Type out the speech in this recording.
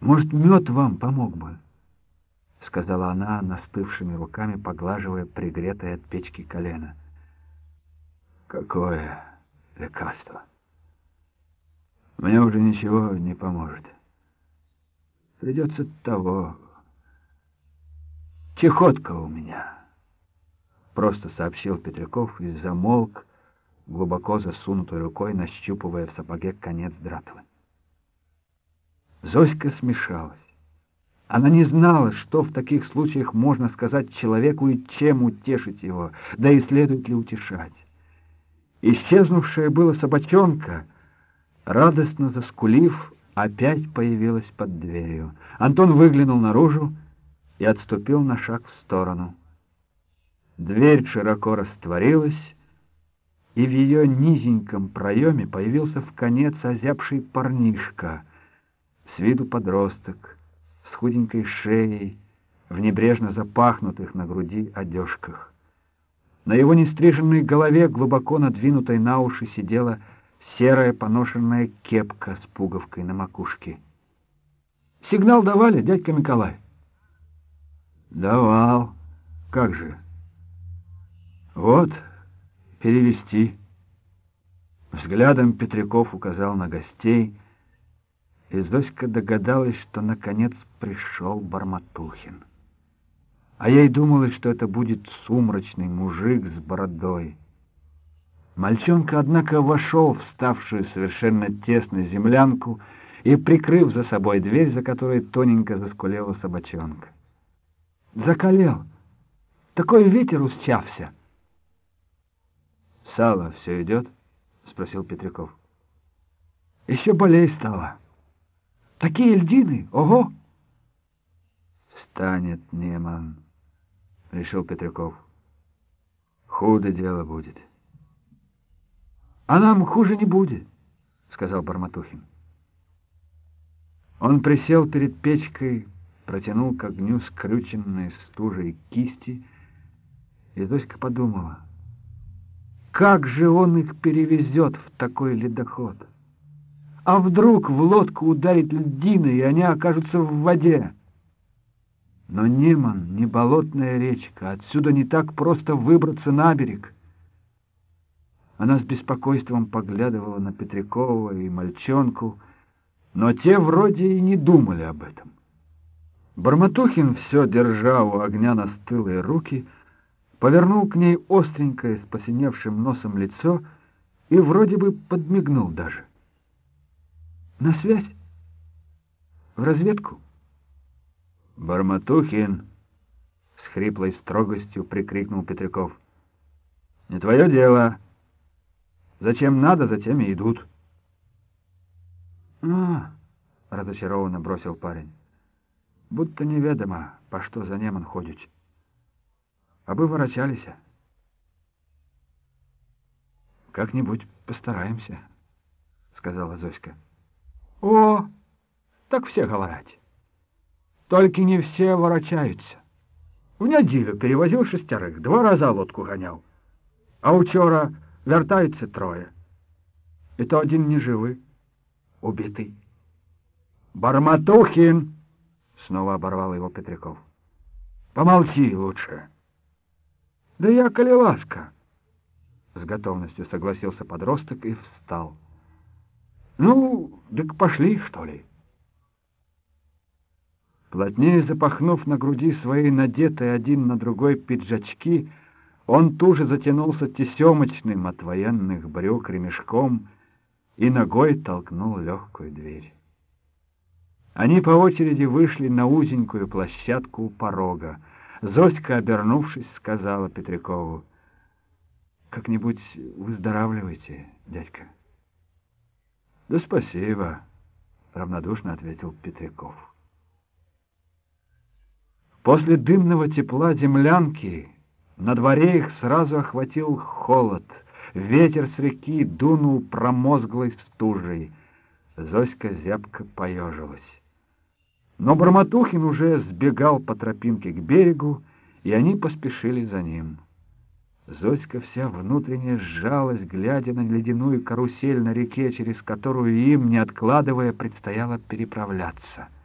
Может, мед вам помог бы? — сказала она, настывшими руками поглаживая пригретое от печки колено. «Какое лекарство? Мне уже ничего не поможет. Придется того. Чехотка у меня», — просто сообщил Петряков и замолк, глубоко засунутой рукой, нащупывая в сапоге конец дратвы. Зоська смешалась. Она не знала, что в таких случаях можно сказать человеку и чем утешить его, да и следует ли утешать. Исчезнувшая была собачонка, радостно заскулив, опять появилась под дверью. Антон выглянул наружу и отступил на шаг в сторону. Дверь широко растворилась, и в ее низеньком проеме появился в конец озябший парнишка, виду подросток, с худенькой шеей, в небрежно запахнутых на груди одежках. На его нестриженной голове, глубоко надвинутой на уши, сидела серая поношенная кепка с пуговкой на макушке. «Сигнал давали, дядька Николай?» «Давал. Как же?» «Вот, перевести». Взглядом Петряков указал на гостей — и Зоська догадалась, что наконец пришел Барматухин. А ей думалось, что это будет сумрачный мужик с бородой. Мальчонка, однако, вошел в ставшую совершенно тесно землянку и, прикрыв за собой дверь, за которой тоненько заскулела собачонка. Закалел. Такой ветер усчався. — Сало все идет? — спросил Петряков. — Еще болей стало. Такие льдины, ого! Станет Неман, решил Петряков. Худо дело будет. А нам хуже не будет, сказал Барматухин. Он присел перед печкой, протянул к огню скрюченные стужей кисти, и Зоська подумала, как же он их перевезет в такой ледоход? А вдруг в лодку ударит льдина, и они окажутся в воде? Но Неман не болотная речка, отсюда не так просто выбраться на берег. Она с беспокойством поглядывала на Петрякова и мальчонку, но те вроде и не думали об этом. Барматухин, все держа у огня на стылые руки, повернул к ней остренькое с посиневшим носом лицо и вроде бы подмигнул даже. На связь? В разведку? Барматухин! С хриплой строгостью прикрикнул Петряков. Не твое дело. Зачем надо, затем и идут. А, разочарованно бросил парень. Будто неведомо, по что за Неман ходит. А бы ворочались. Как-нибудь постараемся, сказала Зоська. О, так все говорят. Только не все ворочаются. В неделю перевозил шестерых, два раза лодку гонял. А учора вертаются трое. И то один не живый, убитый. Барматухин! Снова оборвал его Петряков. Помолчи лучше. Да я колеласка. С готовностью согласился подросток и встал. Ну, так пошли, что ли. Плотнее запахнув на груди свои надетые один на другой пиджачки, он туже затянулся тесемочным от военных брюк ремешком и ногой толкнул легкую дверь. Они по очереди вышли на узенькую площадку у порога. Зоська, обернувшись, сказала Петрякову, «Как-нибудь выздоравливайте, дядька». Да спасибо, равнодушно ответил Петряков. После дымного тепла землянки на дворе их сразу охватил холод. Ветер с реки дунул промозглой стужей. Зоська зябко поежилась. Но Барматухин уже сбегал по тропинке к берегу, и они поспешили за ним. Зоська вся внутренне сжалась, глядя на ледяную карусель на реке, через которую им, не откладывая, предстояло переправляться —